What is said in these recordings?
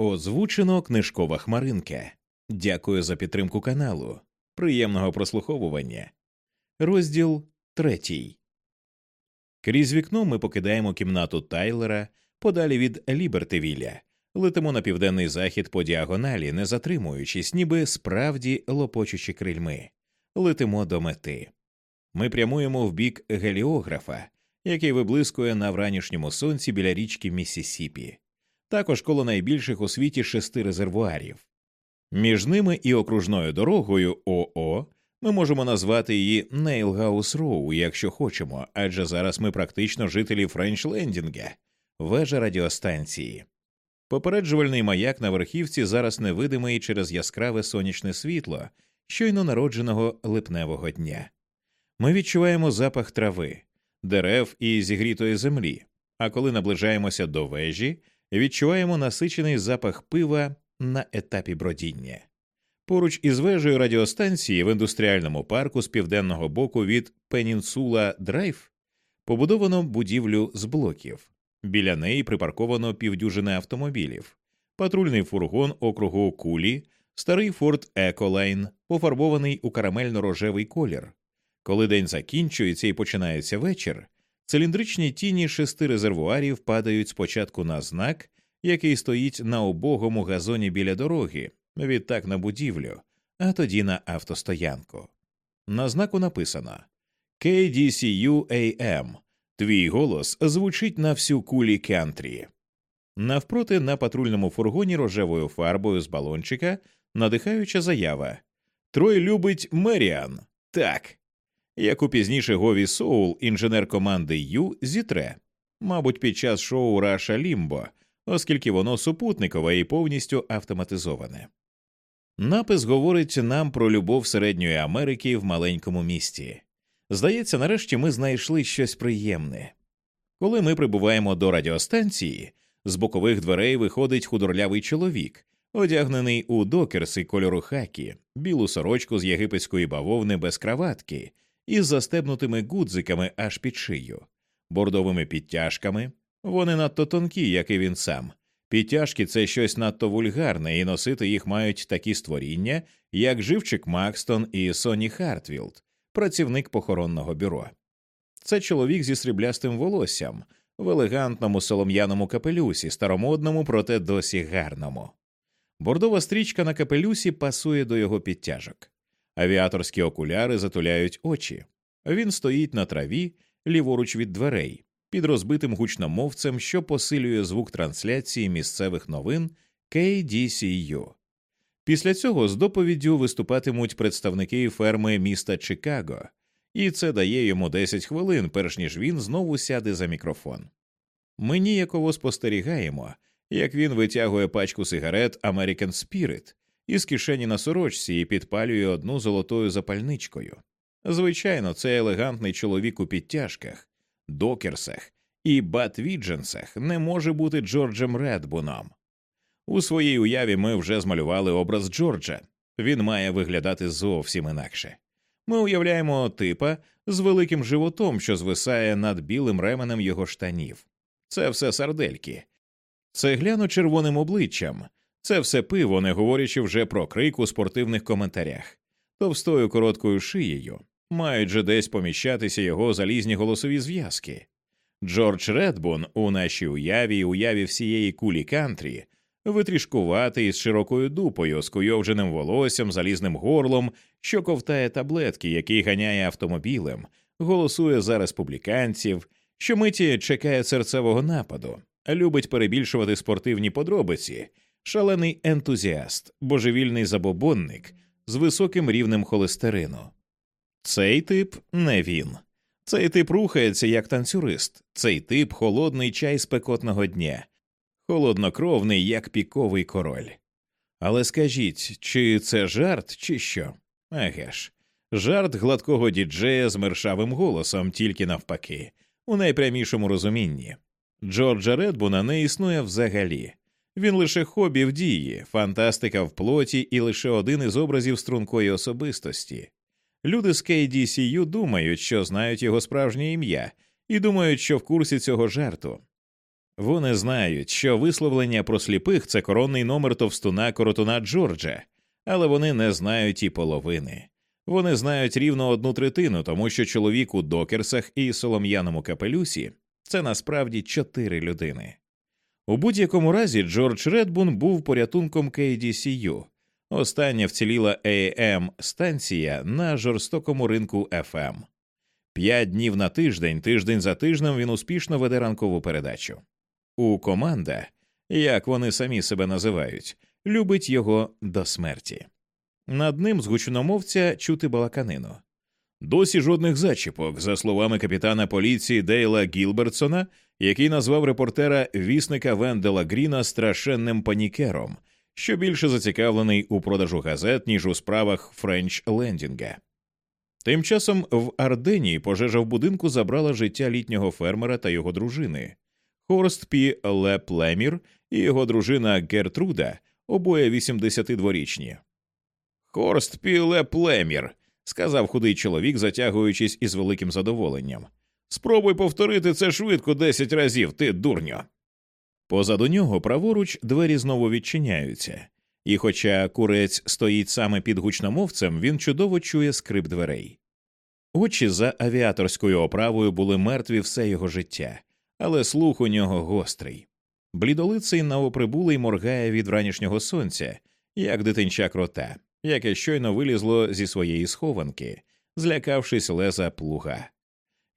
Озвучено книжкова хмаринка. Дякую за підтримку каналу. Приємного прослуховування. Розділ третій. Крізь вікно ми покидаємо кімнату Тайлера подалі від Лібертивіля, летимо на південний захід по діагоналі, не затримуючись, ніби справді лопочучи крильми. Летимо до мети. Ми прямуємо в бік геліографа, який виблискує на вранішньому сонці біля річки Міссісіпі, також коло найбільших у світі шести резервуарів. Між ними і окружною дорогою ОО ми можемо назвати її Нейлгаус Роу, якщо хочемо, адже зараз ми практично жителі Френчлендінга, вежа радіостанції. Попереджувальний маяк на верхівці зараз невидимий через яскраве сонячне світло щойно народженого липневого дня. Ми відчуваємо запах трави, дерев і зігрітої землі, а коли наближаємося до вежі, відчуваємо насичений запах пива на етапі бродіння. Поруч із вежею радіостанції в індустріальному парку з південного боку від Пенінсула Драйв побудовано будівлю з блоків. Біля неї припарковано півдюжини автомобілів, патрульний фургон округу Кулі, старий Форд Еколайн, пофарбований у карамельно-рожевий колір. Коли день закінчується і починається вечір, циліндричні тіні шести резервуарів падають спочатку на знак, який стоїть на убогому газоні біля дороги, відтак на будівлю, а тоді на автостоянку. На знаку написано KDCU-AM. Твій голос звучить на всю кулі кентрі. Навпроти на патрульному фургоні рожевою фарбою з балончика надихаюча заява Трой любить Меріан. Так. Як у пізніше Гові Соул, інженер команди Ю зітре, мабуть, під час шоу Раша Лімбо, оскільки воно супутникове і повністю автоматизоване. Напис говорить нам про любов Середньої Америки в маленькому місті. Здається, нарешті ми знайшли щось приємне. Коли ми прибуваємо до радіостанції, з бокових дверей виходить худорлявий чоловік, одягнений у докерси кольору хакі, білу сорочку з єгипетської бавовни без краватки із застебнутими гудзиками аж під шию, бордовими підтяжками. Вони надто тонкі, як і він сам. Підтяжки це щось надто вульгарне, і носити їх мають такі створіння, як живчик Макстон і Соні Хартвілд, працівник похоронного бюро. Це чоловік зі сріблястим волоссям, в елегантному солом'яному капелюсі, старомодному, проте досі гарному. Бордова стрічка на капелюсі пасує до його підтяжок. Авіаторські окуляри затуляють очі. Він стоїть на траві, ліворуч від дверей, під розбитим гучномовцем, що посилює звук трансляції місцевих новин KDCU. Після цього з доповіддю виступатимуть представники ферми міста Чикаго, і це дає йому 10 хвилин, перш ніж він знову сяде за мікрофон. Ми ніяково спостерігаємо, як він витягує пачку сигарет American Spirit із кишені на сорочці і підпалює одну золотою запальничкою. Звичайно, цей елегантний чоловік у підтяжках, докерсах і батвідженсах не може бути Джорджем Редбуном. У своїй уяві ми вже змалювали образ Джорджа. Він має виглядати зовсім інакше. Ми уявляємо типа з великим животом, що звисає над білим ременем його штанів. Це все сардельки, це гляну червоним обличчям, це все пиво, не говорячи вже про крик у спортивних коментарях, товстою короткою шиєю, мають же десь поміщатися його залізні голосові зв'язки. Джордж Редбун у нашій уяві і уяві всієї кулі кантрі витрішкуватий з широкою дупою, скуйовдженим волоссям, залізним горлом, що ковтає таблетки, який ганяє автомобілем, голосує за республіканців, що миті чекає серцевого нападу, любить перебільшувати спортивні подробиці, шалений ентузіаст, божевільний забобонник з високим рівнем холестерину. Цей тип не він. Цей тип рухається як танцюрист, цей тип холодний чай спекотного дня, холоднокровний, як піковий король. Але скажіть, чи це жарт, чи що? Еге ж, жарт гладкого діджея з мершавим голосом, тільки навпаки, у найпрямішому розумінні. Джорджа Редбуна не існує взагалі. Він лише хобі в дії, фантастика в плоті і лише один із образів стрункої особистості. Люди з KDCU думають, що знають його справжнє ім'я, і думають, що в курсі цього жарту. Вони знають, що висловлення про сліпих це коронний номер товстуна коротуна Джорджа, але вони не знають і половини. Вони знають рівно одну третину, тому що чоловік у докерсах і солом'яному капелюсі це насправді чотири людини. У будь-якому разі Джордж Редбун був порятунком KDCU, остання вціліла am станція на жорстокому ринку FM. П'ять днів на тиждень, тиждень за тижнем він успішно веде ранкову передачу. У команда, як вони самі себе називають, любить його до смерті. Над ним з гучномовця чути балаканину. Досі жодних зачіпок, за словами капітана поліції Дейла Гілбертсона, який назвав репортера вісника Вендела Гріна страшенним панікером, що більше зацікавлений у продажу газет, ніж у справах Френч Лендінга. Тим часом в Арденії пожежа в будинку забрала життя літнього фермера та його дружини. Хорст Пі Леплемір і його дружина Гертруда, обоє 82-річні. Хорст Пі Леплемір, сказав худий чоловік, затягуючись із великим задоволенням. Спробуй повторити це швидко десять разів, ти дурньо. Позаду нього праворуч двері знову відчиняються, і, хоча курець стоїть саме під гучномовцем, він чудово чує скрип дверей. Очі за авіаторською оправою були мертві все його життя, але слух у нього гострий. Блідолиций новоприбулий моргає від вранішнього сонця, як дитинча крота, яке щойно вилізло зі своєї схованки, злякавшись леза плуга.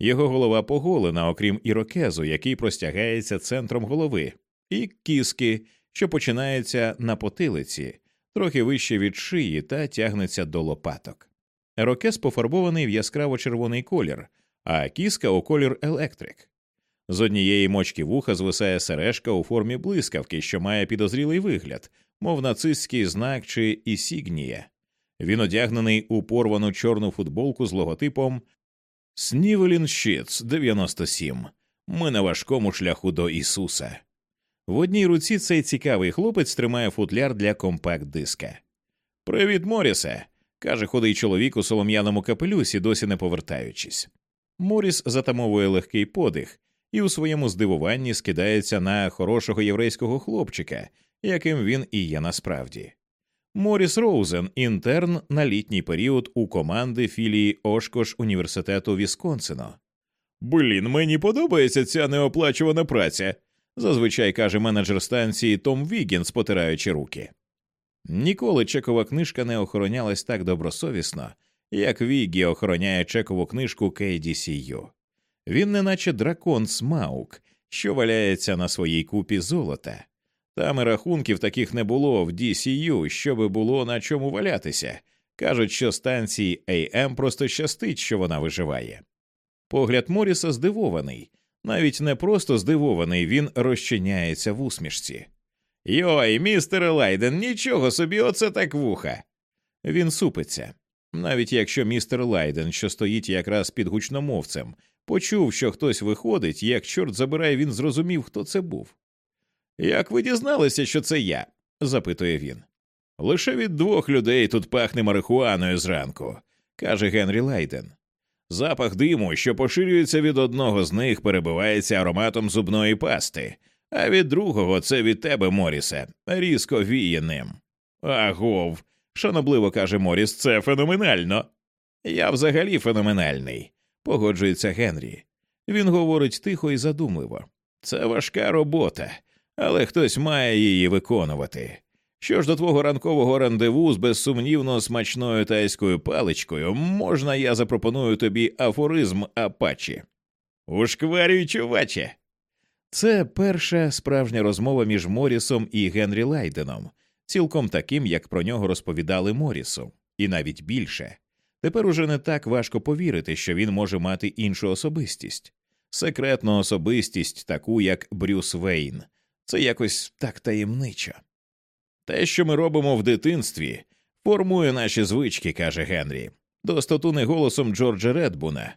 Його голова поголена, окрім ірокезу, який простягається центром голови, і кіски, що починаються на потилиці, трохи вище від шиї та тягнеться до лопаток. Рокез пофарбований в яскраво червоний колір, а кіска у колір електрик. З однієї мочки вуха звисає сережка у формі блискавки, що має підозрілий вигляд, мов нацистський знак чи ісігнія. Він одягнений у порвану чорну футболку з логотипом Снівелін Щіц 97. Ми на важкому шляху до Ісуса. В одній руці цей цікавий хлопець тримає футляр для компакт диска. Привіт, Морісе. каже худий чоловік у солом'яному капелюсі, досі не повертаючись. Моріс затамовує легкий подих і у своєму здивуванні скидається на хорошого єврейського хлопчика, яким він і є насправді. Моріс Роузен, інтерн на літній період у команди філії Ошкош університету Вісконсино. Блін, мені подобається ця неоплачувана праця, зазвичай каже менеджер станції Том Вігінс, потираючи руки. Ніколи чекова книжка не охоронялась так добросовісно, як Вігі охороняє чекову книжку KDCU. Він неначе дракон Смаук, що валяється на своїй купі золота. Там і рахунків таких не було в KDCU, щоби було на чому валятися. Кажуть, що станції AM просто щастить, що вона виживає. Погляд Моріса здивований, навіть не просто здивований, він розчиняється в усмішці. Йой, містер Лайден, нічого собі, оце так вуха. Він супиться. Навіть якщо містер Лайден, що стоїть якраз під гучномовцем, почув, що хтось виходить, як чорт забирай, він зрозумів, хто це був. Як ви дізналися, що це я? запитує він. Лише від двох людей тут пахне марихуаною зранку, каже Генрі Лайден. Запах диму, що поширюється від одного з них, перебивається ароматом зубної пасти, а від другого це від тебе, Морісе, різко віє ним. Агов, шанобливо каже Моріс, це феноменально. Я взагалі феноменальний, погоджується Генрі. Він говорить тихо і задумливо. Це важка робота, але хтось має її виконувати. Що ж до твого ранкового рандеву з безсумнівно смачною тайською паличкою, можна я запропоную тобі афоризм Апачі? Ушкварюй, чуваче. Це перша справжня розмова між Морісом і Генрі Лайденом, цілком таким, як про нього розповідали Морісу, і навіть більше. Тепер уже не так важко повірити, що він може мати іншу особистість, секретну особистість, таку як Брюс Вейн. Це якось так таємничо. Те, що ми робимо в дитинстві, формує наші звички, каже Генрі, достотуне голосом Джорджа Редбуна.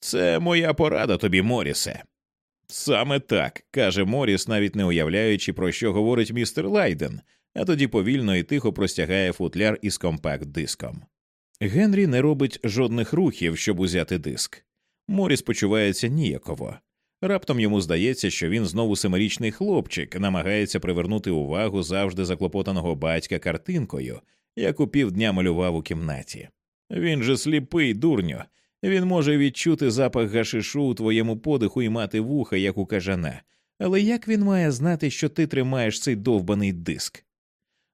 Це моя порада тобі, Морісе. Саме так, каже Моріс, навіть не уявляючи, про що говорить містер Лайден, а тоді повільно і тихо простягає футляр із компакт диском. Генрі не робить жодних рухів, щоб узяти диск. Моріс почувається ніяково. Раптом йому здається, що він знову семирічний хлопчик, намагається привернути увагу завжди заклопотаного батька картинкою, яку півдня малював у кімнаті. Він же сліпий, дурньо. Він може відчути запах гашишу у твоєму подиху і мати вуха, як у кажана. Але як він має знати, що ти тримаєш цей довбаний диск?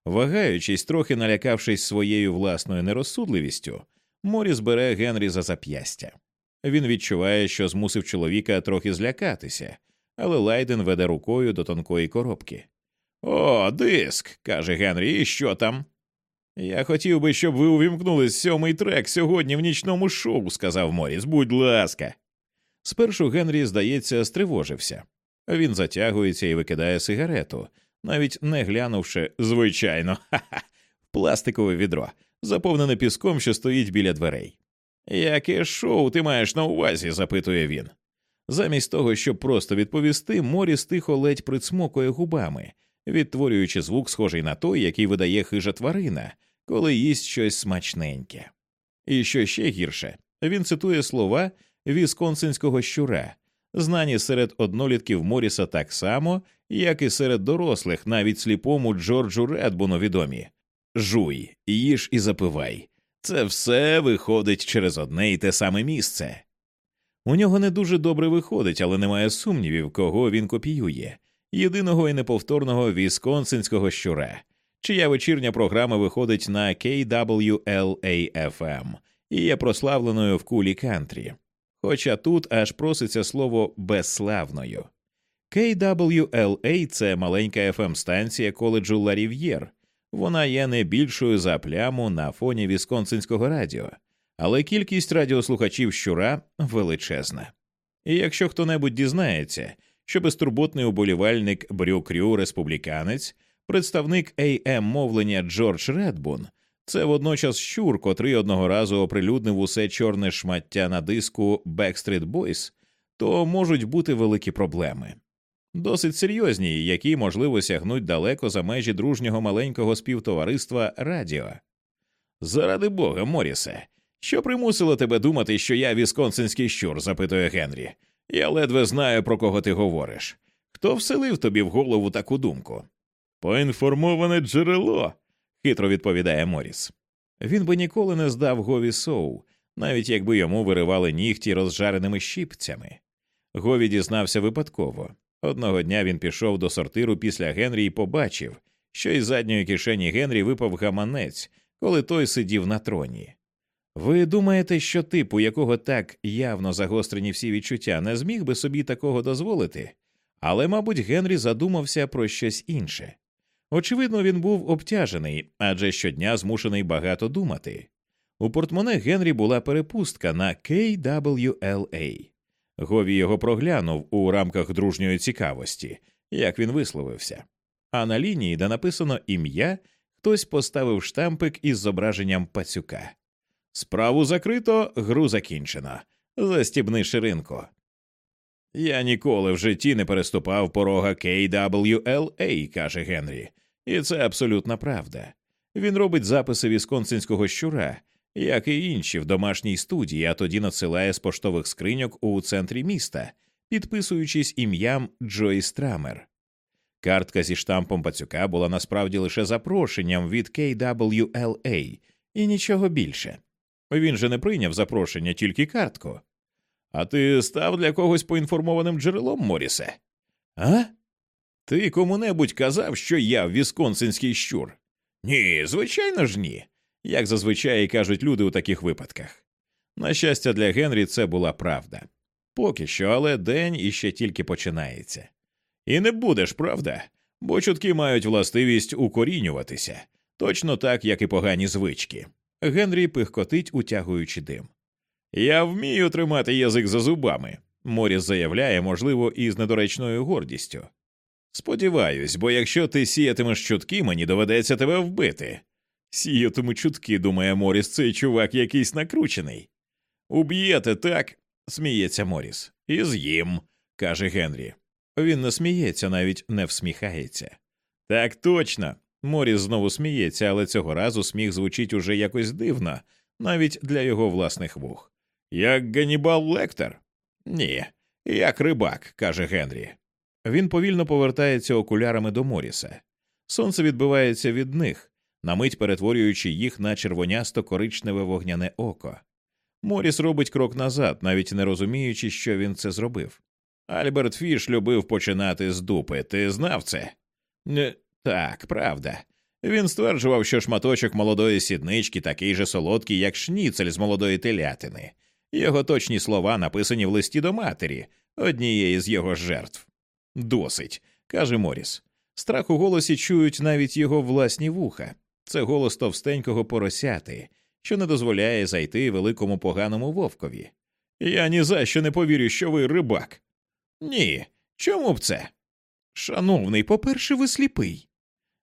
Вагаючись, трохи налякавшись своєю власною нерозсудливістю, Моріс бере Генрі за зап'ястя. Він відчуває, що змусив чоловіка трохи злякатися, але Лайден веде рукою до тонкої коробки. О, диск. каже Генрі, і що там? Я хотів би, щоб ви увімкнули сьомий трек сьогодні в нічному шоу, сказав Моріс. Будь ласка. Спершу Генрі, здається, стривожився. Він затягується і викидає сигарету, навіть не глянувши, звичайно, ха-ха, пластикове відро, заповнене піском, що стоїть біля дверей. Яке шоу ти маєш на увазі? запитує він. Замість того, щоб просто відповісти, Моріс тихо ледь прицмокує губами, відтворюючи звук, схожий на той, який видає хижа тварина, коли їсть щось смачненьке. І що ще гірше, він цитує слова вісконсинського щура, знані серед однолітків Моріса так само, як і серед дорослих, навіть сліпому Джорджу Редбуну відомі Жуй, їж і запивай. Це все виходить через одне і те саме місце. У нього не дуже добре виходить, але немає сумнівів, кого він копіює єдиного і неповторного вісконсинського щура, чия вечірня програма виходить на KWLA-FM і є прославленою в кулі кантрі. Хоча тут аж проситься слово безславною. KWLA – це маленька fm станція коледжу Ларів'єр. Вона є не більшою за пляму на фоні вісконсинського радіо, але кількість радіослухачів щура величезна. І якщо хто небудь дізнається, що безтурботний уболівальник Брюкрю республіканець, представник AM мовлення Джордж Редбун, це водночас щур, котрий одного разу оприлюднив усе чорне шмаття на диску Backstreet Boys, то можуть бути великі проблеми. Досить серйозні, які можливо сягнуть далеко за межі дружнього маленького співтовариства Радіо. Заради бога, Морісе, що примусило тебе думати, що я вісконсинський щур? запитує Генрі. Я ледве знаю, про кого ти говориш. Хто вселив тобі в голову таку думку? Поінформоване джерело, хитро відповідає Моріс. Він би ніколи не здав Гові Соу, навіть якби йому виривали нігті розжареними щіпцями. Гові дізнався випадково. Одного дня він пішов до сортиру після Генрі і побачив, що із задньої кишені Генрі випав гаманець, коли той сидів на троні. Ви думаєте, що тип, у якого так явно загострені всі відчуття, не зміг би собі такого дозволити? Але, мабуть, Генрі задумався про щось інше. Очевидно, він був обтяжений, адже щодня змушений багато думати. У портмоне Генрі була перепустка на KWLA. Гові його проглянув у рамках дружньої цікавості, як він висловився. А на лінії, де написано ім'я, хтось поставив штампик із зображенням пацюка. Справу закрито, гру закінчено. Застібни ширинку. Я ніколи в житті не переступав порога KWLA, каже Генрі, і це абсолютна правда. Він робить записи вісконсинського щура, як і інші в домашній студії, а тоді надсилає з поштових скриньок у центрі міста, підписуючись ім'ям Джої Страмер. Картка зі штампом пацюка була насправді лише запрошенням від KWLA і нічого більше. Він же не прийняв запрошення тільки картку. А ти став для когось поінформованим джерелом, Морісе? А? Ти кому-небудь казав, що я вісконсинський щур? Ні, звичайно ж ні, як зазвичай кажуть люди у таких випадках. На щастя, для Генрі це була правда. Поки що, але день іще тільки починається. І не будеш, правда, бо чутки мають властивість укорінюватися, точно так, як і погані звички. Генрі пихкотить, утягуючи дим. Я вмію тримати язик за зубами, Моріс заявляє, можливо, із недоречною гордістю. Сподіваюсь, бо якщо ти сіятимеш чутки, мені доведеться тебе вбити. Сіятиму чутки, думає Моріс, цей чувак якийсь накручений. Уб'єте так, сміється Моріс. І з'їм, каже Генрі. Він не сміється, навіть не всміхається. Так точно. Моріс знову сміється, але цього разу сміх звучить уже якось дивно, навіть для його власних вух. Як Ганібал Лектор? Ні, Як рибак, каже Генрі. Він повільно повертається окулярами до Моріса. Сонце відбивається від них, на мить перетворюючи їх на червонясто коричневе вогняне око. Моріс робить крок назад, навіть не розуміючи, що він це зробив. Альберт Фіш любив починати з дупи. Ти знав це? Не, Так, правда. Він стверджував, що шматочок молодої сіднички такий же солодкий, як шніцель з молодої телятини. Його точні слова написані в листі до матері, однієї з його жертв. Досить, каже Моріс. Страх у голосі чують навіть його власні вуха. Це голос товстенького поросяти, що не дозволяє зайти великому поганому вовкові. Я ні за що не повірю, що ви рибак. Ні. Чому б це? Шановний, по-перше, ви сліпий.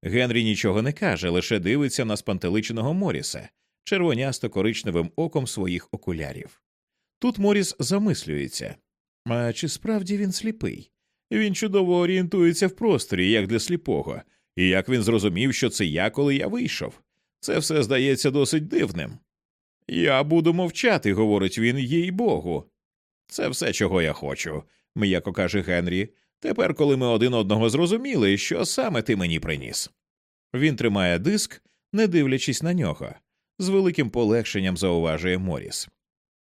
Генрі нічого не каже, лише дивиться на спантеличеного Моріса червонясто коричневим оком своїх окулярів. Тут Моріс замислюється а чи справді він сліпий? Він чудово орієнтується в просторі, як для сліпого, і як він зрозумів, що це я, коли я вийшов. Це все здається досить дивним. Я буду мовчати, говорить він, їй богу. Це все, чого я хочу, м'яко каже Генрі. Тепер, коли ми один одного зрозуміли, що саме ти мені приніс. Він тримає диск, не дивлячись на нього, з великим полегшенням зауважує Моріс.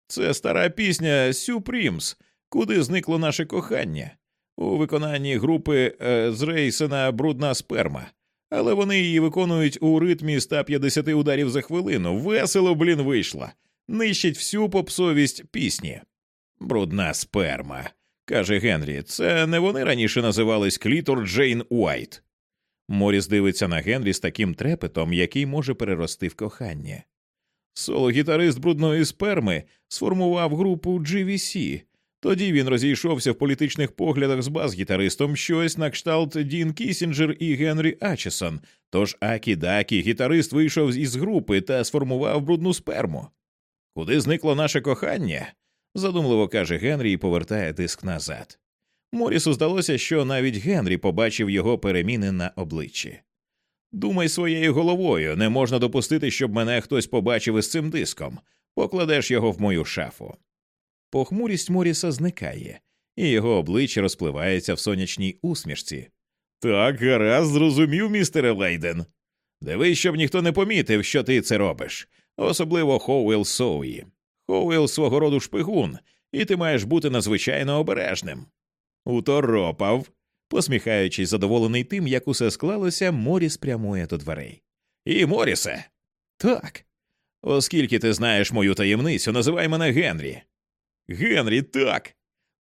Це стара пісня Сюпрімс, куди зникло наше кохання, у виконанні групи е, з Рейсена брудна сперма, але вони її виконують у ритмі 150 ударів за хвилину. Весело, блін, вийшла. Нищить всю попсовість пісні. Брудна сперма, каже Генрі. Це не вони раніше називались Клітор Джейн Уайт. Моріс дивиться на Генрі з таким трепетом, який може перерости в кохання. Соло гітарист брудної сперми сформував групу GVC. Тоді він розійшовся в політичних поглядах з бас-гітаристом щось на кшталт Дін Кісінджер і Генрі Ачесон. Тож Акі Дакі, гітарист вийшов із групи та сформував брудну сперму. Куди зникло наше кохання? задумливо каже Генрі і повертає диск назад. Морісу здалося, що навіть Генрі побачив його переміни на обличчі. Думай своєю головою, не можна допустити, щоб мене хтось побачив із цим диском, покладеш його в мою шафу. Похмурість Моріса зникає, і його обличчя розпливається в сонячній усмішці. Так, гаразд, зрозумів, містере Лейден. Дивись, щоб ніхто не помітив, що ти це робиш, особливо Хоуел Соуї. Хоуел свого роду шпигун, і ти маєш бути надзвичайно обережним. Уторопав. Посміхаючись, задоволений тим, як усе склалося, Моріс прямує до дверей. І Морісе. Так. Оскільки ти знаєш мою таємницю, називай мене Генрі. Генрі, так.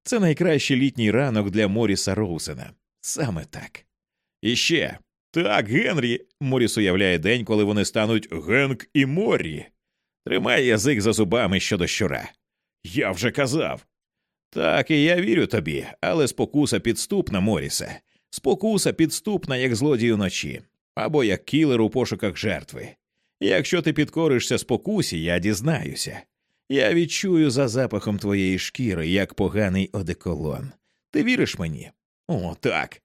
Це найкращий літній ранок для Моріса Роусена. Саме так. І ще так, Генрі. Моріс уявляє день, коли вони стануть Генк і Моррі. Тримай язик за зубами щодо щура. Я вже казав. Так, і я вірю тобі, але спокуса підступна, Морісе, спокуса підступна, як злодій уночі, або як кілер у пошуках жертви. Якщо ти підкоришся спокусі, я дізнаюся. Я відчую за запахом твоєї шкіри, як поганий одеколон. Ти віриш мені? О, так.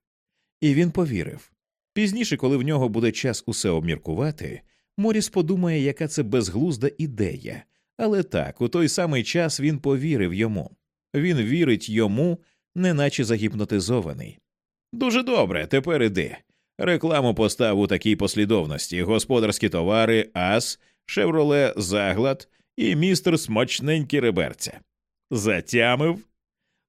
І він повірив. Пізніше, коли в нього буде час усе обміркувати, Моріс подумає, яка це безглузда ідея, але так, у той самий час він повірив йому. Він вірить йому, неначе загіпнотизований. Дуже добре, тепер іди. Рекламу постав у такій послідовності: господарські товари, ас, шевроле, заглад і містер смачненькі реберця. Затямив.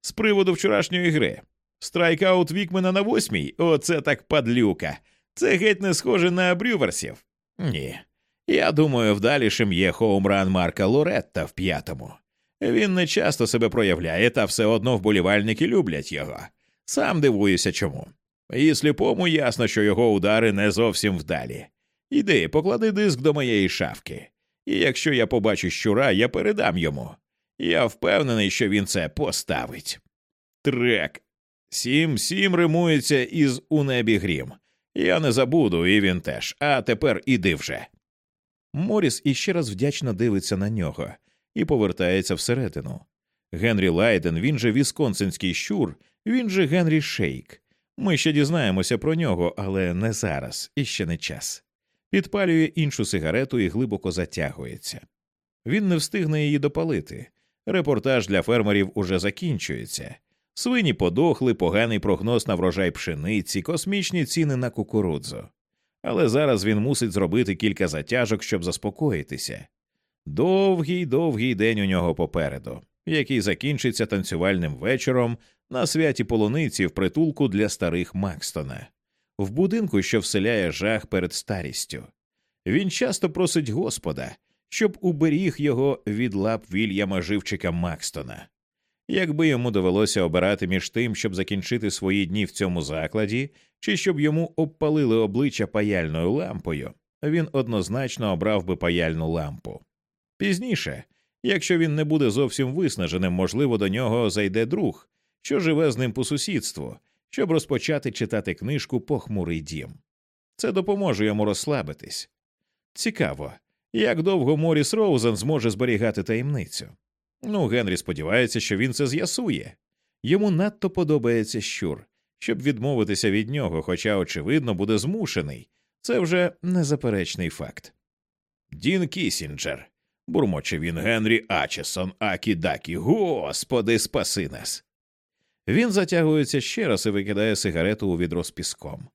З приводу вчорашньої гри. Страйкаут Вікмена на восьмій оце так падлюка. Це геть не схоже на брюверсів. Ні. Я думаю, вдалішим є хоумран Марка Лоретта в п'ятому. Він не часто себе проявляє, та все одно вболівальники люблять його. Сам дивуюся чому. І сліпому ясно, що його удари не зовсім вдалі. Іди, поклади диск до моєї шафки, і якщо я побачу щура, я передам йому. Я впевнений, що він це поставить. Трек. Сім сім римується із у небі грім. Я не забуду, і він теж. А тепер іди вже. Моріс іще раз вдячно дивиться на нього і повертається всередину. Генрі Лайден, він же Вісконсинський щур, він же Генрі Шейк. Ми ще дізнаємося про нього, але не зараз, і ще не час. Підпалює іншу сигарету і глибоко затягується. Він не встигне її допалити. Репортаж для фермерів уже закінчується. Свині подохли, поганий прогноз на врожай пшениці, космічні ціни на кукурудзу. Але зараз він мусить зробити кілька затяжок, щоб заспокоїтися. Довгий довгий день у нього попереду, який закінчиться танцювальним вечором на святі полуниці в притулку для старих Макстона, в будинку, що вселяє жах перед старістю. Він часто просить Господа, щоб уберіг його від лап Вільяма Живчика Макстона. Якби йому довелося обирати між тим, щоб закінчити свої дні в цьому закладі, чи щоб йому обпалили обличчя паяльною лампою, він однозначно обрав би паяльну лампу. Пізніше, якщо він не буде зовсім виснаженим, можливо, до нього зайде друг, що живе з ним по сусідству, щоб розпочати читати книжку Похмурий дім. Це допоможе йому розслабитись. Цікаво, як довго Моріс Роузен зможе зберігати таємницю. Ну, Генрі сподівається, що він це з'ясує. Йому надто подобається щур, щоб відмовитися від нього, хоча, очевидно, буде змушений. Це вже незаперечний факт. Дін Кісінджер. бурмоче він Генрі Ачесон, Акі Дакі, Господи, спаси нас. Він затягується ще раз і викидає сигарету у відро з піском.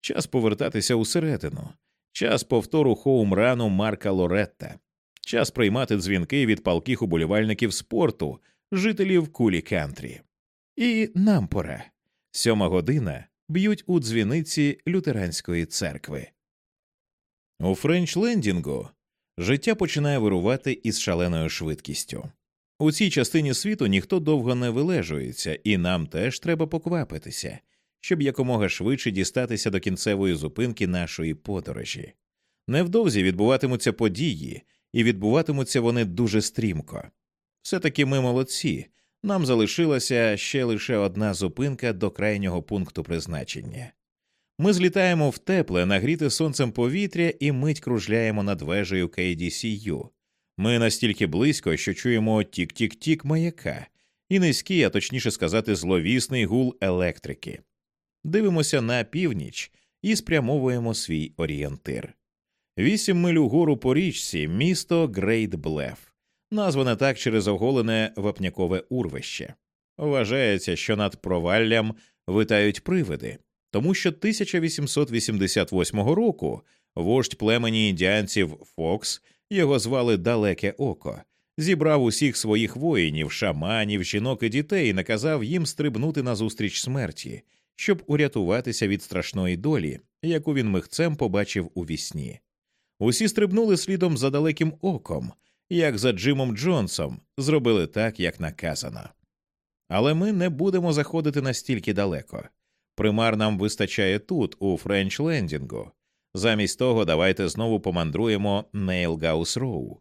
Час повертатися усередину, час повтору хоумрану Марка Лоретта, час приймати дзвінки від палких уболівальників спорту, жителів кулі кантрі. І нам пора. Сьома година б'ють у дзвіниці лютеранської церкви. У Френч-Лендінгу життя починає вирувати із шаленою швидкістю. У цій частині світу ніхто довго не вилежується, і нам теж треба поквапитися, щоб якомога швидше дістатися до кінцевої зупинки нашої подорожі. Невдовзі відбуватимуться події, і відбуватимуться вони дуже стрімко. Все таки ми молодці. Нам залишилася ще лише одна зупинка до крайнього пункту призначення. Ми злітаємо в тепле, нагріте сонцем повітря і мить кружляємо над вежею KDCU. Ми настільки близько, що чуємо тік-тік-тік маяка, і низький, а точніше сказати, зловісний гул електрики. Дивимося на північ і спрямовуємо свій орієнтир. Вісім миль угору по річці місто Грейт Блеф, назване так через оголене вапнякове урвище. Вважається, що над проваллям витають привиди, тому що 1888 року вождь племені індіанців Фокс, його звали Далеке Око, зібрав усіх своїх воїнів, шаманів, жінок і дітей і наказав їм стрибнути назустріч смерті, щоб урятуватися від страшної долі, яку він михцем побачив у вісні. Усі стрибнули слідом за далеким оком, як за Джимом Джонсом, зробили так, як наказано. Але ми не будемо заходити настільки далеко. Примар нам вистачає тут, у Френч Лендінгу. Замість того, давайте знову помандруємо Нейлгаус Роу.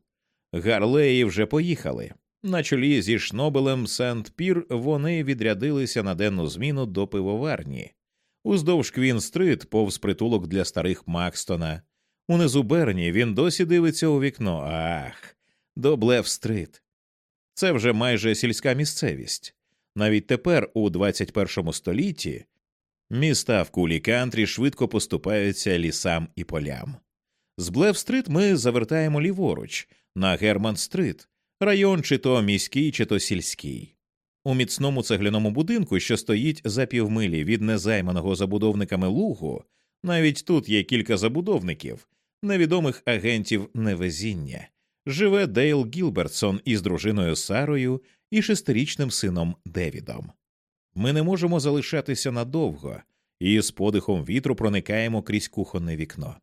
Гарлеї вже поїхали. На чолі зі Шнобелем Сент Пір вони відрядилися на денну зміну до пивоварні. Уздовж Квін-стрит повз притулок для старих Макстона. Унизу Берні він досі дивиться у вікно. Ах, до Блеф-стрит. Це вже майже сільська місцевість. Навіть тепер, у 21 столітті, міста в кулі кантрі швидко поступаються лісам і полям. З Блев-стрит ми завертаємо ліворуч на Герман-стрит, район чи то міський, чи то сільський. У міцному цегляному будинку, що стоїть за півмилі від незайманого забудовниками лугу, навіть тут є кілька забудовників, невідомих агентів невезіння, живе Дейл Гілбертсон із дружиною Сарою і шестирічним сином Девідом. Ми не можемо залишатися надовго, і з подихом вітру проникаємо крізь кухонне вікно.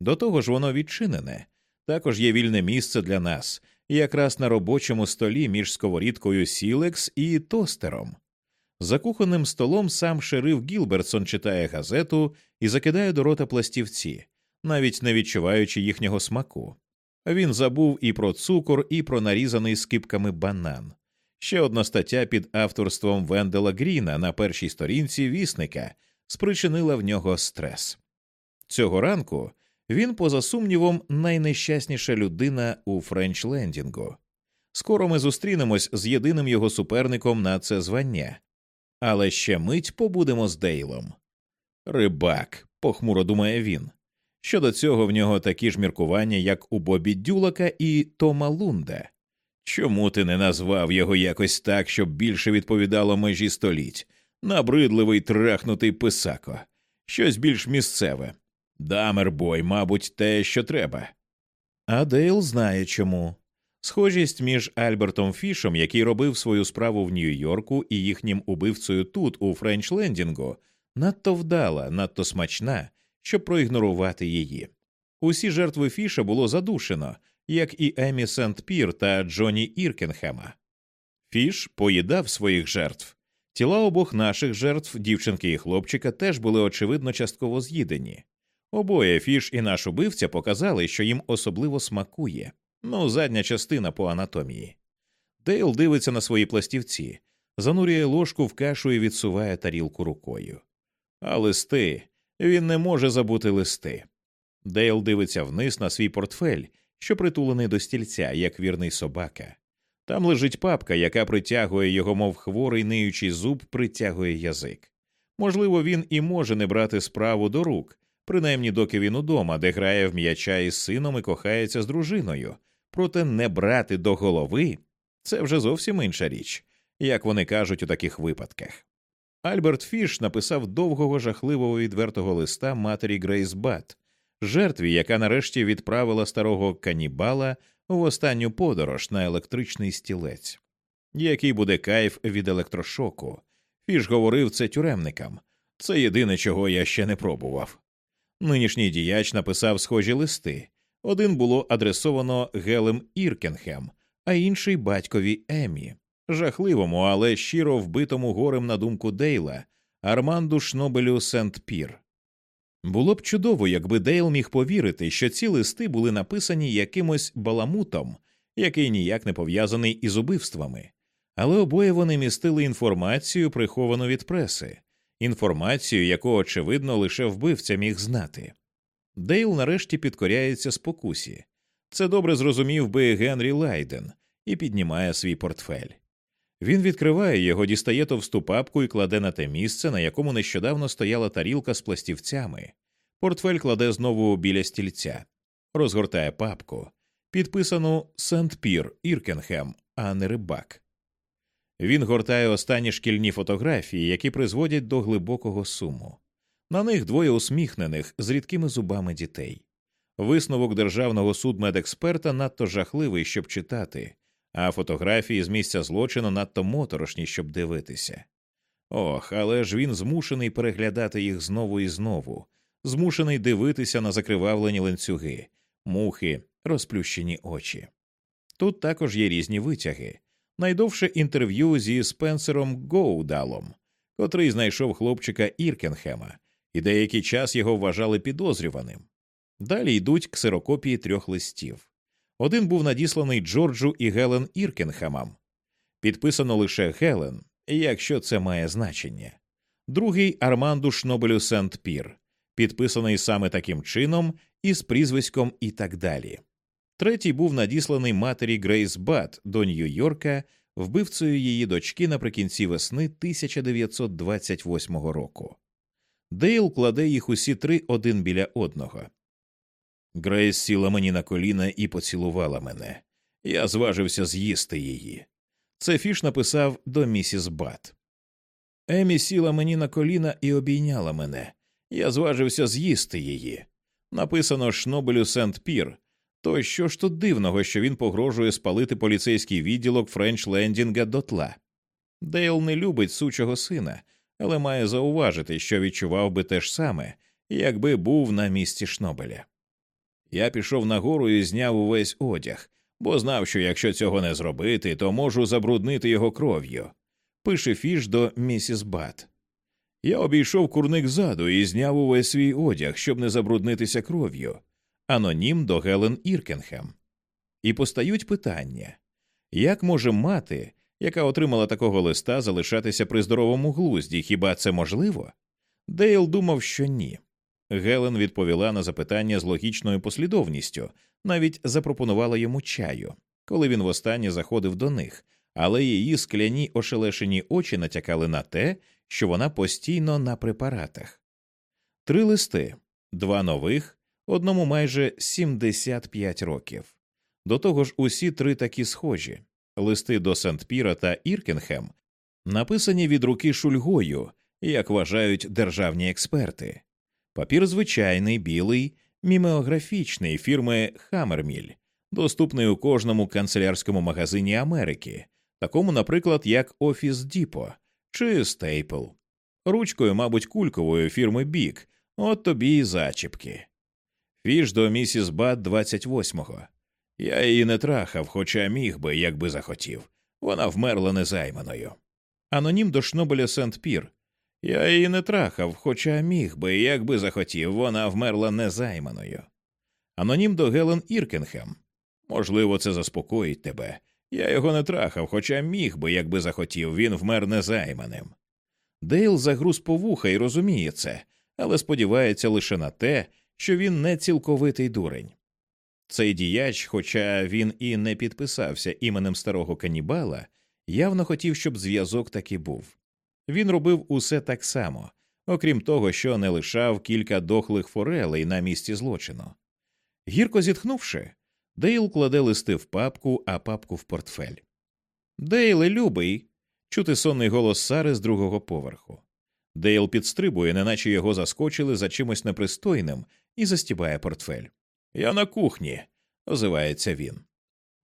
До того ж, воно відчинене, також є вільне місце для нас, якраз на робочому столі між сковорідкою Сілекс і тостером. За кухонним столом сам шериф Гілбертсон читає газету і закидає до рота пластівці, навіть не відчуваючи їхнього смаку. Він забув і про цукор, і про нарізаний скипками банан. Ще одна стаття під авторством Вендела Гріна на першій сторінці вісника спричинила в нього стрес. Цього ранку він, поза сумнівом, найнещасніша людина у Френч-Лендінгу. Скоро ми зустрінемось з єдиним його суперником на це звання, але ще мить побудемо з Дейлом. Рибак, похмуро думає він. Щодо цього в нього такі ж міркування, як у Бобі Дюлака і Тома Лунда. Чому ти не назвав його якось так, щоб більше відповідало межі століть? Набридливий трахнутий писако, щось більш місцеве. Дамербой, мабуть, те, що треба. А Дейл знає чому. Схожість між Альбертом Фішем, який робив свою справу в Нью-Йорку, і їхнім убивцею тут, у Френч Лендінгу, надто вдала, надто смачна, щоб проігнорувати її. Усі жертви Фіша було задушено, як і Емі Сент Пір та Джонні Іркенхема. Фіш поїдав своїх жертв. Тіла обох наших жертв, дівчинки і хлопчика, теж були очевидно частково з'їдені. Обоє Фіш і наш убивця показали, що їм особливо смакує, ну, задня частина по анатомії. Дейл дивиться на свої пластівці, занурює ложку в кашу і відсуває тарілку рукою. А листи він не може забути листи. Дейл дивиться вниз на свій портфель, що притулений до стільця, як вірний собака. Там лежить папка, яка притягує його, мов хворий ниючий зуб, притягує язик. Можливо, він і може не брати справу до рук, принаймні доки він удома, де грає в м'яча із сином і кохається з дружиною, проте не брати до голови це вже зовсім інша річ, як вони кажуть у таких випадках. Альберт Фіш написав довгого жахливого відвертого листа матері Грейс Бат, жертві, яка нарешті відправила старого канібала в останню подорож на електричний стілець. Який буде кайф від електрошоку? Фіш говорив це тюремникам. Це єдине, чого я ще не пробував. Нинішній діяч написав схожі листи. Один було адресовано Гелен Іркенхем, а інший батькові Емі, жахливому, але щиро вбитому горем на думку Дейла, Арманду Шнобелю Сент Пір. Було б чудово, якби Дейл міг повірити, що ці листи були написані якимось баламутом, який ніяк не пов'язаний із убивствами, але обоє вони містили інформацію, приховану від преси, інформацію, яку, очевидно, лише вбивця міг знати. Дейл нарешті підкоряється спокусі. Це добре зрозумів би Генрі Лайден і піднімає свій портфель. Він відкриває його, дістає товсту папку і кладе на те місце, на якому нещодавно стояла тарілка з пластівцями. Портфель кладе знову біля стільця, розгортає папку, підписану Сент Пір Іркенхем, а не рибак. Він гортає останні шкільні фотографії, які призводять до глибокого суму. На них двоє усміхнених з рідкими зубами дітей. Висновок державного судмедексперта надто жахливий, щоб читати, а фотографії з місця злочину надто моторошні, щоб дивитися. Ох, але ж він змушений переглядати їх знову і знову, змушений дивитися на закривавлені ланцюги, мухи, розплющені очі. Тут також є різні витяги. Найдовше інтерв'ю зі Спенсером Гоудалом, котрий знайшов хлопчика Іркенхема, і деякий час його вважали підозрюваним. Далі йдуть ксерокопії трьох листів. Один був надісланий Джорджу і Гелен Іркенхемам. Підписано лише Гелен, якщо це має значення. Другий Арманду Шнобелю Сент Пір, підписаний саме таким чином, із прізвиськом і так далі. Третій був надісланий матері Грейс Бат до Нью-Йорка вбивцею її дочки наприкінці весни 1928 року. Дейл кладе їх усі три один біля одного. Грейс сіла мені на коліна і поцілувала мене. Я зважився з'їсти її. Це Фіш написав до місіс Бат. Емі сіла мені на коліна і обійняла мене. Я зважився з'їсти її. Написано Шнобелю Сент Пір. То що ж тут дивного, що він погрожує спалити поліцейський відділок Френч Лендінга дотла? Дейл не любить сучого сина, але має зауважити, що відчував би те ж саме, якби був на місці Шнобеля. Я пішов нагору і зняв увесь одяг, бо знав, що якщо цього не зробити, то можу забруднити його кров'ю. Пише Фіш до місіс Бат. Я обійшов курник ззаду і зняв увесь свій одяг, щоб не забруднитися кров'ю. Анонім до Гелен Іркенхем. І постають питання як може мати, яка отримала такого листа, залишатися при здоровому глузді? Хіба це можливо? Дейл думав, що ні. Гелен відповіла на запитання з логічною послідовністю, навіть запропонувала йому чаю, коли він востаннє заходив до них, але її скляні ошелешені очі натякали на те, що вона постійно на препаратах. Три листи, два нових, одному майже 75 років. До того ж, усі три такі схожі, листи до Сент Піра та Іркенхем написані від руки шульгою, як вважають державні експерти. Папір звичайний, білий, мімеографічний фірми Хаммерміль, доступний у кожному канцелярському магазині Америки, такому, наприклад, як Офіс Діпо чи Стейплз, ручкою, мабуть, кулькової фірми Бік, от тобі і зачіпки. Фіш до місіс Бадд 28-го. Я її не трахав, хоча міг би, якби захотів. Вона вмерла незайманою. Анонім до Шнобеля Сент Пір. Я її не трахав, хоча міг би, якби захотів, вона вмерла незайманою. Анонім до Гелен Іркенхем. Можливо, це заспокоїть тебе. Я його не трахав, хоча міг би, якби захотів, він вмер незайманим. Дейл загруз по вуха і розуміє це, але сподівається лише на те, що він не цілковитий дурень. Цей діяч, хоча він і не підписався іменем старого канібала, явно хотів, щоб зв'язок таки був. Він робив усе так само, окрім того, що не лишав кілька дохлих форелей на місці злочину. Гірко зітхнувши, Дейл кладе листи в папку, а папку в портфель. Дейле, любий. чути сонний голос Сари з другого поверху. Дейл підстрибує, неначе його заскочили за чимось непристойним, і застібає портфель. Я на кухні, озивається він.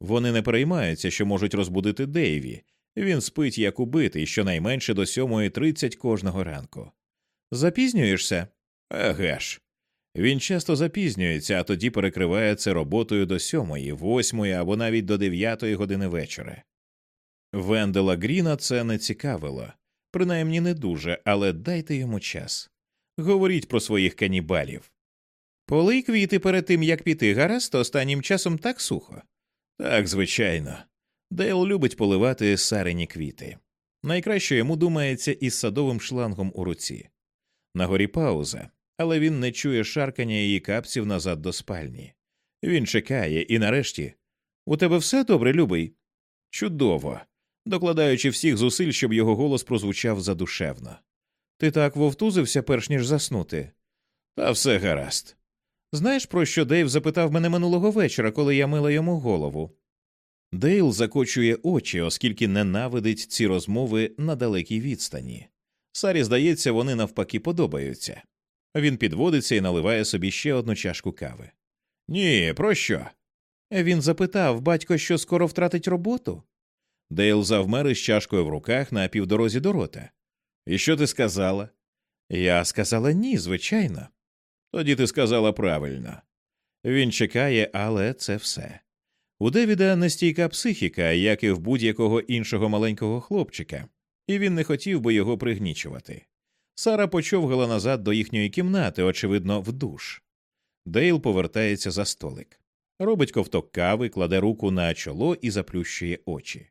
Вони не переймаються, що можуть розбудити Дейві. Він спить як убитий щонайменше до сьомої тридцять кожного ранку. Запізнюєшся? Еге ж. Він часто запізнюється, а тоді перекриває це роботою до сьомої, восьмої або навіть до дев'ятої години вечора. Вендела Гріна це не цікавило, принаймні не дуже, але дайте йому час. Говоріть про своїх канібалів. Полий квіти перед тим, як піти, гаразд, останнім часом так сухо. Так, звичайно. Дейл любить поливати Сарині квіти. Найкраще йому думається із садовим шлангом у руці. Нагорі пауза, але він не чує шаркання її капців назад до спальні. Він чекає, і нарешті у тебе все добре, любий? Чудово, докладаючи всіх зусиль, щоб його голос прозвучав задушевно. Ти так вовтузився, перш ніж заснути. Та все гаразд. Знаєш, про що Дейв запитав мене минулого вечора, коли я мила йому голову? Дейл закочує очі, оскільки ненавидить ці розмови на далекій відстані. Сарі, здається, вони навпаки подобаються. Він підводиться і наливає собі ще одну чашку кави. Ні, про що? Він запитав батько, що скоро втратить роботу. Дейл завмер із чашкою в руках на півдорозі до рота. І що ти сказала? Я сказала ні, звичайно. Тоді ти сказала правильно. Він чекає, але це все. У Девіда нестійка психіка, як і в будь-якого іншого маленького хлопчика, і він не хотів би його пригнічувати. Сара почовгала назад до їхньої кімнати, очевидно, в душ. Дейл повертається за столик, робить ковток кави, кладе руку на чоло і заплющує очі.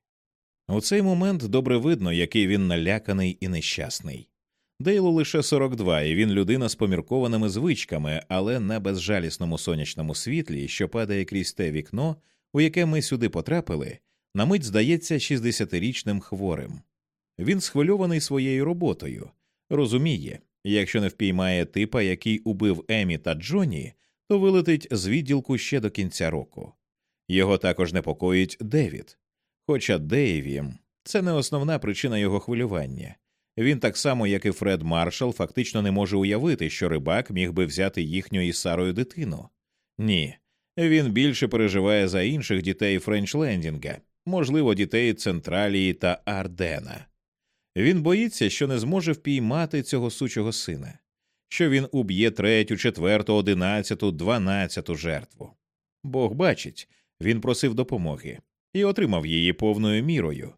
У цей момент добре видно, який він наляканий і нещасний. Дейлу лише 42, і він людина з поміркованими звичками, але на безжалісному сонячному світлі, що падає крізь те вікно, у яке ми сюди потрапили, на мить здається 60-річним хворим. Він схвильований своєю роботою, розуміє, якщо не впіймає типа, який убив Емі та Джоні, то вилетить з відділку ще до кінця року. Його також непокоїть Девід. Хоча Дейві це не основна причина його хвилювання. Він так само, як і Фред Маршал, фактично не може уявити, що рибак міг би взяти їхню із Сарою дитину. Ні, він більше переживає за інших дітей Френчлендінга, можливо, дітей Централії та Ардена. Він боїться, що не зможе впіймати цього сучого сина, що він уб'є третю, четверту, одинадцяту, дванадцяту жертву. Бог бачить, він просив допомоги і отримав її повною мірою.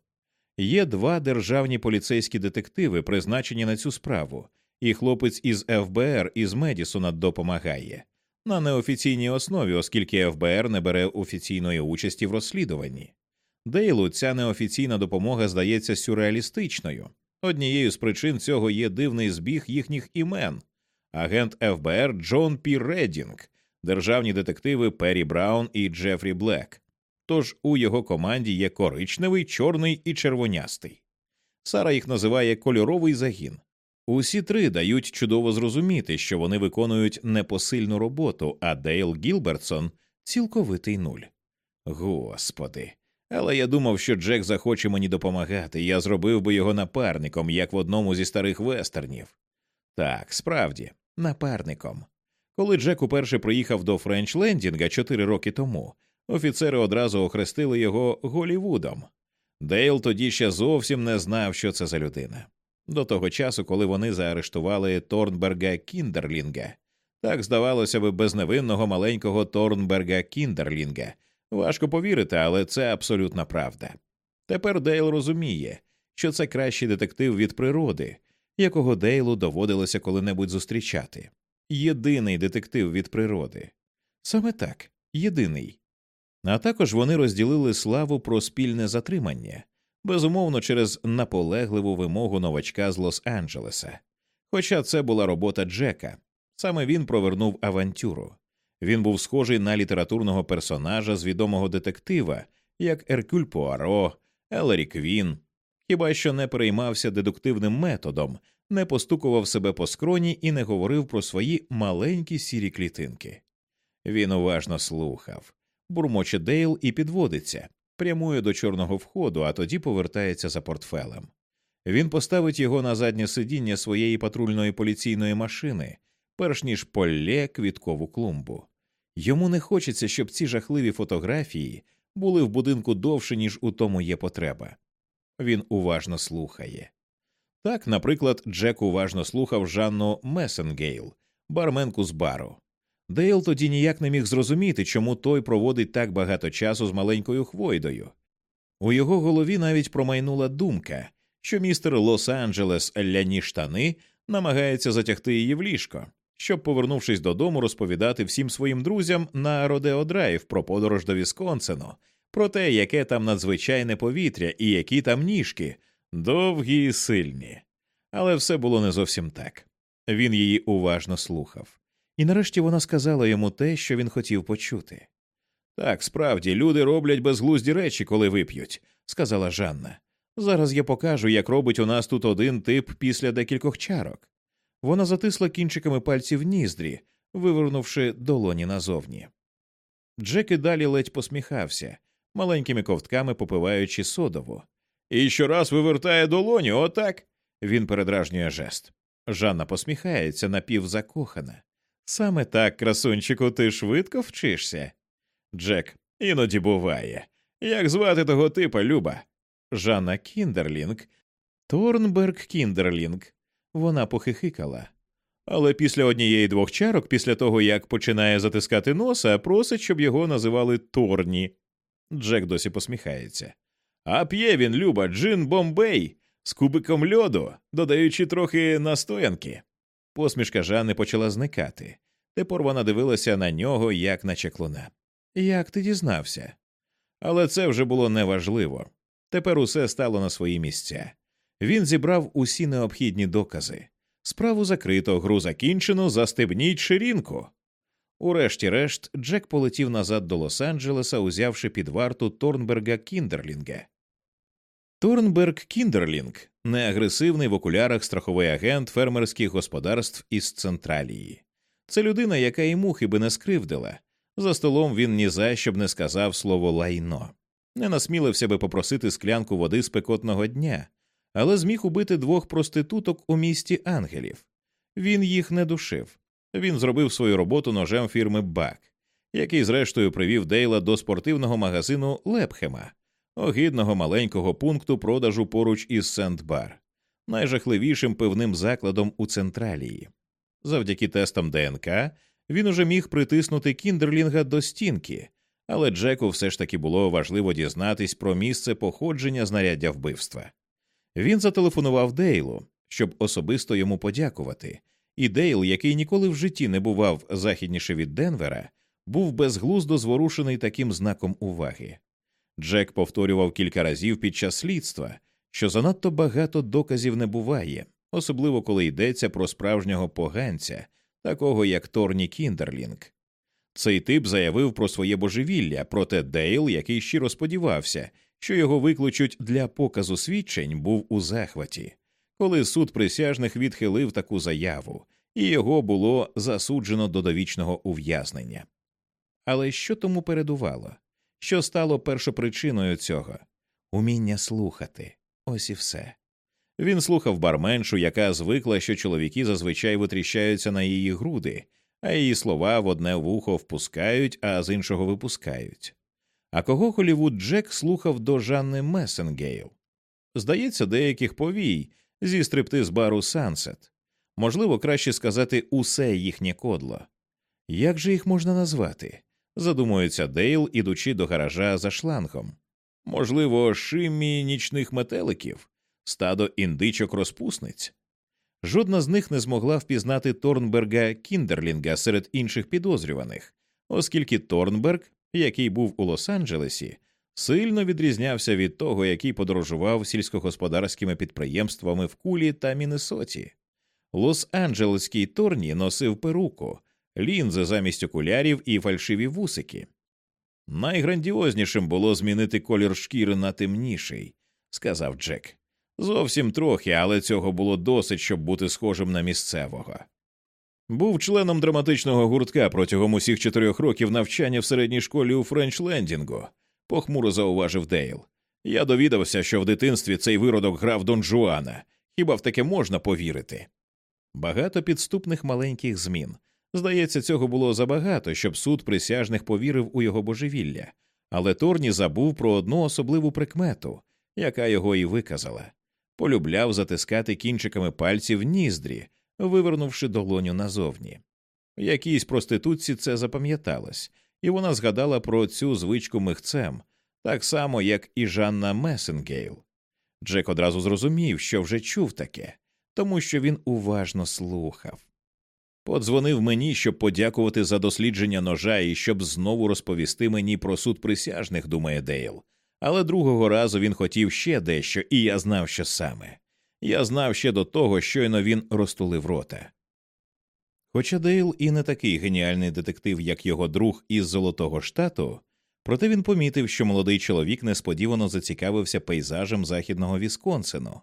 Є два державні поліцейські детективи, призначені на цю справу, і хлопець із ФБР із Медісона допомагає на неофіційній основі, оскільки ФБР не бере офіційної участі в розслідуванні. Дейлу ця неофіційна допомога здається сюрреалістичною. Однією з причин цього є дивний збіг їхніх імен агент ФБР Джон Пі Реддінг, державні детективи Перрі Браун і Джефрі Блек. Тож у його команді є коричневий, чорний і червонястий. Сара їх називає кольоровий загін. Усі три дають чудово зрозуміти, що вони виконують непосильну роботу, а Дейл Гілбертсон цілковитий нуль. Господи, Але я думав, що Джек захоче мені допомагати, я зробив би його напарником, як в одному зі старих вестернів. Так, справді, напарником. Коли Джек уперше приїхав до Френч Лендінга чотири роки тому, офіцери одразу охрестили його Голівудом. Дейл тоді ще зовсім не знав, що це за людина. До того часу, коли вони заарештували Торнберга Кіндерлінга, так здавалося би, безневинного маленького Торнберга Кіндерлінга. Важко повірити, але це абсолютна правда. Тепер Дейл розуміє, що це кращий детектив від природи, якого Дейлу доводилося коли-небудь зустрічати. Єдиний детектив від природи. Саме так, єдиний. А також вони розділили славу про спільне затримання, безумовно, через наполегливу вимогу новачка з Лос-Анджелеса. Хоча це була робота Джека, саме він провернув авантюру. Він був схожий на літературного персонажа з відомого детектива, як Еркюль Пуаро, Елері Квін, хіба що не переймався дедуктивним методом, не постукував себе по скроні і не говорив про свої маленькі сірі клітинки. Він уважно слухав, бурмоче Дейл і підводиться, прямує до чорного входу, а тоді повертається за портфелем. Він поставить його на заднє сидіння своєї патрульної поліційної машини, перш ніж поллє квіткову клумбу. Йому не хочеться, щоб ці жахливі фотографії були в будинку довше, ніж у тому є потреба. Він уважно слухає. Так, наприклад, Джек уважно слухав Жанну Месенгейл, барменку з бару. Дейл тоді ніяк не міг зрозуміти, чому той проводить так багато часу з маленькою хвойдою. У його голові навіть промайнула думка, що містер Лос-Анджелес лляні штани намагається затягти її в ліжко, щоб, повернувшись додому, розповідати всім своїм друзям на Родео Драйв про подорож до Вісконсину, про те, яке там надзвичайне повітря і які там ніжки, довгі і сильні. Але все було не зовсім так. Він її уважно слухав. І нарешті вона сказала йому те, що він хотів почути. Так, справді, люди роблять безглузді речі, коли вип'ють, сказала Жанна. Зараз я покажу, як робить у нас тут один тип після декількох чарок. Вона затисла кінчиками пальців ніздрі, вивернувши долоні назовні. Джек і далі ледь посміхався, маленькими ковтками попиваючи содову. І щораз вивертає долоні, отак. Він передражнює жест. Жанна посміхається напівзакохана. Саме так, красунчику, ти швидко вчишся. Джек, іноді буває. Як звати того типа, Люба? Жанна Кіндерлінг, Торнберг Кіндерлінг. Вона похихикала. Але після однієї двох чарок, після того як починає затискати носа, просить, щоб його називали Торні. Джек досі посміхається. А п'є він, Люба, джин Бомбей з кубиком льоду, додаючи трохи настоянки. Посмішка Жанни почала зникати. Тепер вона дивилася на нього, як на чаклуна. Як ти дізнався? Але це вже було неважливо. Тепер усе стало на свої місця. Він зібрав усі необхідні докази. Справу закрито, гру закінчено, застебніть ширинку. Урешті-решт, Джек полетів назад до Лос-Анджелеса, узявши під варту Торнберга Кіндерлінга. Торнберг Кіндерлінг неагресивний в окулярах страховий агент фермерських господарств із Централії. Це людина, яка і мухи би не скривдила. За столом він ні за що б не сказав слово лайно, не насмілився би попросити склянку води спекотного дня, але зміг убити двох проституток у місті ангелів. Він їх не душив. Він зробив свою роботу ножем фірми Бак, який, зрештою, привів Дейла до спортивного магазину Лепхема, огидного маленького пункту продажу поруч із Сент-Бар, найжахливішим пивним закладом у Централії. Завдяки тестам ДНК він уже міг притиснути Кіндерлінга до стінки, але Джеку все ж таки було важливо дізнатись про місце походження знаряддя вбивства. Він зателефонував Дейлу, щоб особисто йому подякувати, і Дейл, який ніколи в житті не бував західніше від Денвера, був безглуздо зворушений таким знаком уваги. Джек повторював кілька разів під час слідства, що занадто багато доказів не буває, особливо коли йдеться про справжнього поганця, такого як Торні Кіндерлінг. Цей тип заявив про своє божевілля, проте Дейл, який щиро сподівався, що його викличуть для показу свідчень, був у захваті, коли суд присяжних відхилив таку заяву, і його було засуджено до довічного ув'язнення. Але що тому передувало? Що стало першопричиною цього уміння слухати. Ось і все. Він слухав барменшу, яка звикла, що чоловіки зазвичай витріщаються на її груди, а її слова в одне вухо впускають, а з іншого випускають. А кого Голівуд Джек слухав до Жанни Месенгейл? Здається, деяких повій зі стриптиз бару Сансет. Можливо, краще сказати усе їхнє кодло. Як же їх можна назвати? Задумується Дейл, ідучи до гаража за шлангом. Можливо, шиммі нічних метеликів, стадо індичок розпусниць. Жодна з них не змогла впізнати Торнберга Кіндерлінга серед інших підозрюваних, оскільки Торнберг, який був у Лос-Анджелесі, сильно відрізнявся від того, який подорожував сільськогосподарськими підприємствами в Кулі та Міннесоті. Лос-Анджелеський Торні носив перуку, лінзи замість окулярів і фальшиві вусики. Найграндіознішим було змінити колір шкіри на темніший, сказав Джек. Зовсім трохи, але цього було досить, щоб бути схожим на місцевого. Був членом драматичного гуртка протягом усіх чотирьох років навчання в середній школі у Френч Лендінгу, похмуро зауважив Дейл. Я довідався, що в дитинстві цей виродок грав Дон Жуана. Хіба в таке можна повірити? Багато підступних маленьких змін. Здається, цього було забагато, щоб суд присяжних повірив у його божевілля, але Торні забув про одну особливу прикмету, яка його і виказала полюбляв затискати кінчиками пальців ніздрі, вивернувши долоню назовні. Якійсь проститутці це запам'яталось, і вона згадала про цю звичку михцем, так само, як і Жанна Месенгейл. Джек одразу зрозумів, що вже чув таке, тому що він уважно слухав. Подзвонив мені, щоб подякувати за дослідження ножа і щоб знову розповісти мені про суд присяжних, думає Дейл. Але другого разу він хотів ще дещо, і я знав, що саме. Я знав ще до того, щойно він розтулив рота. Хоча Дейл і не такий геніальний детектив, як його друг із Золотого Штату, проте він помітив, що молодий чоловік несподівано зацікавився пейзажем західного Вісконсину.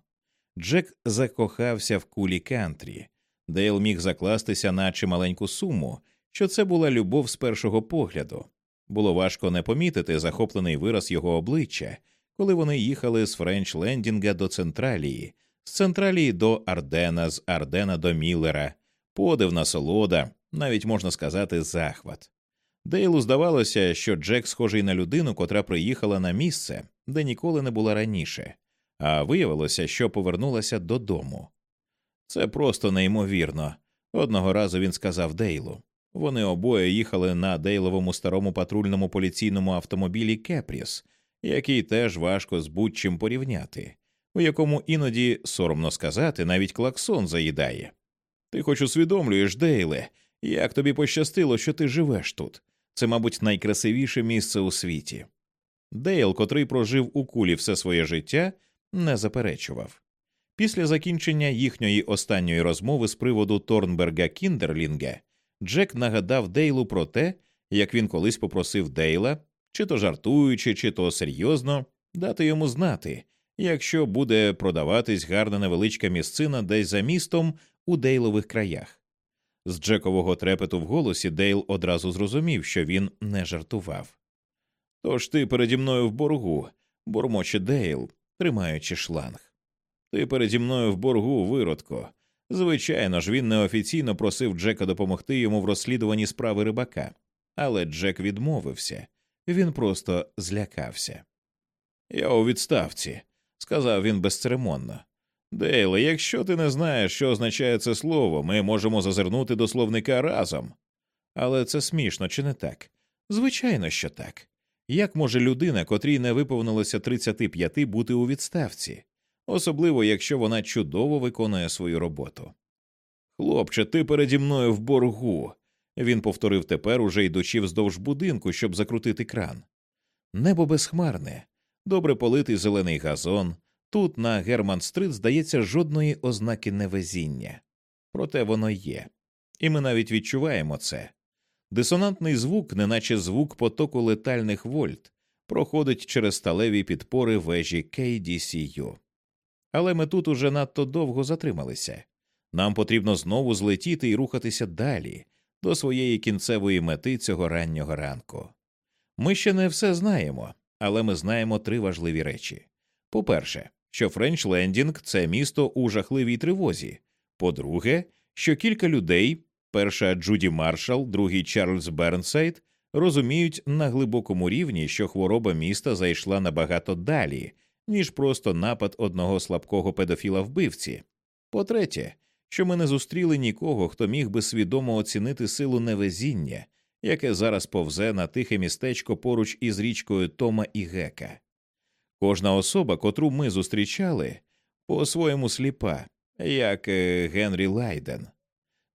Джек закохався в Кулі Кантрі. Дейл міг закластися на чималеньку суму, що це була любов з першого погляду. Було важко не помітити захоплений вираз його обличчя, коли вони їхали з Френч Лендінга до Централії, з Централії до Ардена, з Ардена до Міллера, подив насолода, навіть можна сказати, захват. Дейлу здавалося, що Джек схожий на людину, котра приїхала на місце, де ніколи не була раніше, а виявилося, що повернулася додому. Це просто неймовірно. Одного разу він сказав Дейлу. Вони обоє їхали на Дейловому старому патрульному поліційному автомобілі Кепріс, який теж важко з будь-чим порівняти, у якому іноді соромно сказати, навіть клаксон заїдає. Ти хоч усвідомлюєш, Дейле, як тобі пощастило, що ти живеш тут. Це, мабуть, найкрасивіше місце у світі. Дейл, котрий прожив у Кулі все своє життя, не заперечував. Після закінчення їхньої останньої розмови з приводу Торнберга Кіндерлінга Джек нагадав Дейлу про те, як він колись попросив Дейла, чи то жартуючи, чи то серйозно, дати йому знати, якщо буде продаватись гарна невеличка місцина десь за містом у Дейлових краях. З Джекового трепету в голосі Дейл одразу зрозумів, що він не жартував. Тож ти переді мною в боргу, бурмоче Дейл, тримаючи шланг. Ти переді мною в боргу, виродко. Звичайно ж, він неофіційно просив Джека допомогти йому в розслідуванні справи рибака, але Джек відмовився він просто злякався. Я у відставці, сказав він безцеремонно. Дейле, якщо ти не знаєш, що означає це слово, ми можемо зазирнути до словника разом. Але це смішно, чи не так? Звичайно, що так. Як може людина, котрій не виповнилося 35, бути у відставці? Особливо якщо вона чудово виконує свою роботу. Хлопче, ти переді мною в боргу. Він повторив тепер, уже йдучи вздовж будинку, щоб закрутити кран. Небо безхмарне, добре политий зелений газон. Тут, на Герман Стрит, здається, жодної ознаки невезіння. Проте воно є, і ми навіть відчуваємо це. Дисонантний звук, неначе звук потоку летальних вольт, проходить через сталеві підпори вежі KDCU. Але ми тут уже надто довго затрималися. Нам потрібно знову злетіти і рухатися далі, до своєї кінцевої мети цього раннього ранку. Ми ще не все знаємо, але ми знаємо три важливі речі: по-перше, що Френч Лендінг це місто у жахливій тривозі. По-друге, що кілька людей, перша Джуді Маршал, другий Чарльз Бернсайд, розуміють на глибокому рівні, що хвороба міста зайшла набагато далі, ніж просто напад одного слабкого педофіла вбивці. По третє, що ми не зустріли нікого, хто міг би свідомо оцінити силу невезіння, яке зараз повзе на тихе містечко поруч із річкою Тома і Гека. Кожна особа, котру ми зустрічали, по своєму сліпа, як е, Генрі Лайден.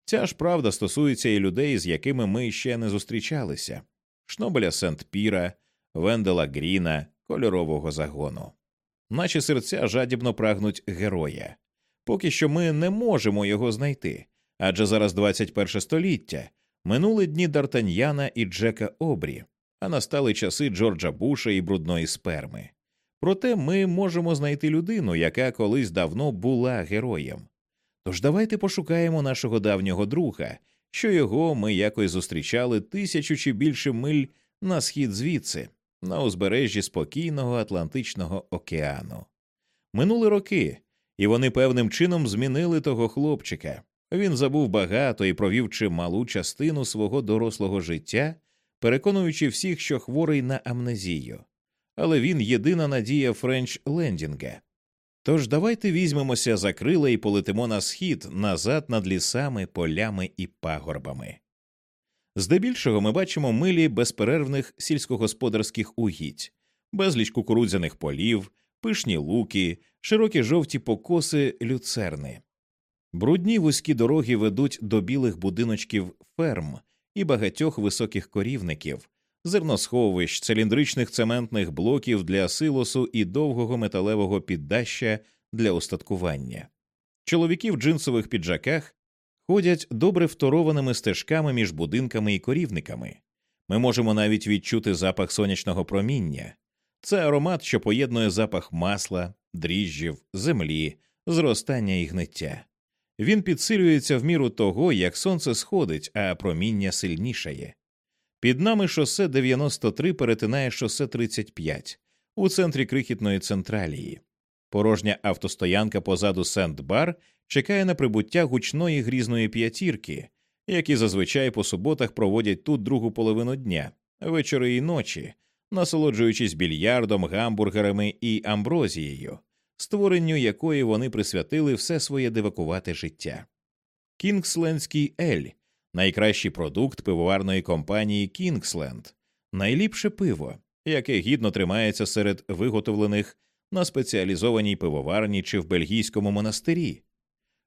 Ця ж правда стосується і людей, з якими ми ще не зустрічалися Шнобеля Сент Піра, Вендела Гріна, кольорового загону. Наші серця жадібно прагнуть героя. Поки що ми не можемо його знайти, адже зараз 21 століття, минули дні Дартаньяна і Джека Обрі, а настали часи Джорджа Буша і брудної сперми. Проте ми можемо знайти людину, яка колись давно була героєм. Тож давайте пошукаємо нашого давнього друга, що його ми якось зустрічали тисячу чи більше миль на схід звідси, на узбережжі спокійного Атлантичного океану. Минули роки, і вони певним чином змінили того хлопчика. Він забув багато і провів чималу частину свого дорослого життя, переконуючи всіх, що хворий на амнезію. Але він єдина надія Френч Лендінга. Тож давайте візьмемося за крила і полетимо на схід назад над лісами, полями і пагорбами. Здебільшого ми бачимо милі безперервних сільськогосподарських угідь, безліч кукурудзяних полів, пишні луки, широкі жовті покоси люцерни. Брудні вузькі дороги ведуть до білих будиночків ферм і багатьох високих корівників, зерносховищ, циліндричних цементних блоків для силосу і довгого металевого піддаща для устаткування. Чоловіки в джинсових піджаках ходять добре второваними стежками між будинками і корівниками. Ми можемо навіть відчути запах сонячного проміння. Це аромат, що поєднує запах масла, дріжджів, землі, зростання і гниття. Він підсилюється в міру того, як сонце сходить, а проміння сильнішає. Під нами шосе 93 перетинає шосе 35 у центрі крихітної централії. Порожня автостоянка позаду Сенд-Бар чекає на прибуття гучної грізної п'ятірки, які зазвичай по суботах проводять тут другу половину дня, вечори і ночі, насолоджуючись більярдом, гамбургерами і амброзією, створенню якої вони присвятили все своє дивакувате життя. Кінгслендський Ель найкращий продукт пивоварної компанії Кінгсленд, найліпше пиво, яке гідно тримається серед виготовлених на спеціалізованій пивоварні чи в бельгійському монастирі.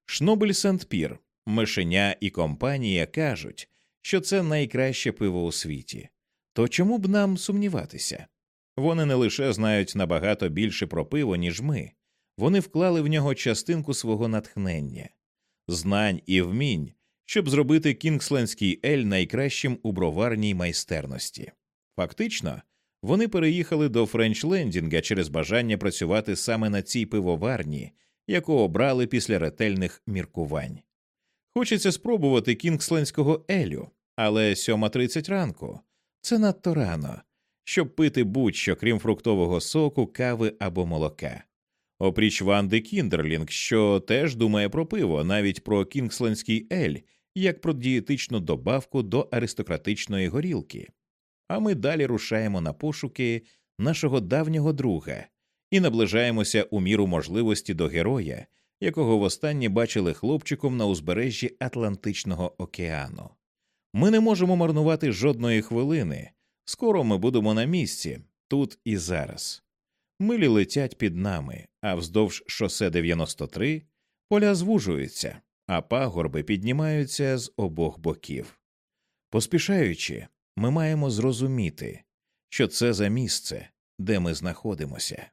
Шнобель Сент Пір, Мишеня і компанія кажуть, що це найкраще пиво у світі. То чому б нам сумніватися? Вони не лише знають набагато більше про пиво, ніж ми, вони вклали в нього частинку свого натхнення, знань і вмінь, щоб зробити Кінгслендський Ель найкращим у броварній майстерності. Фактично, вони переїхали до Френчлендінга через бажання працювати саме на цій пивоварні, яку обрали після ретельних міркувань. Хочеться спробувати кінгслендського Елю, але 7.30 ранку це надто рано, щоб пити будь-що крім фруктового соку, кави або молока. Опріч Ванди Кіндерлінг, що теж думає про пиво, навіть про кінгслендський Ель, як про дієтичну добавку до аристократичної горілки. А ми далі рушаємо на пошуки нашого давнього друга і наближаємося у міру можливості до героя, якого востаннє бачили хлопчиком на узбережжі Атлантичного океану. Ми не можемо марнувати жодної хвилини. Скоро ми будемо на місці, тут і зараз. Милі летять під нами, а вздовж шосе 93 поля звужуються, а пагорби піднімаються з обох боків. Поспішаючи, ми маємо зрозуміти, що це за місце, де ми знаходимося.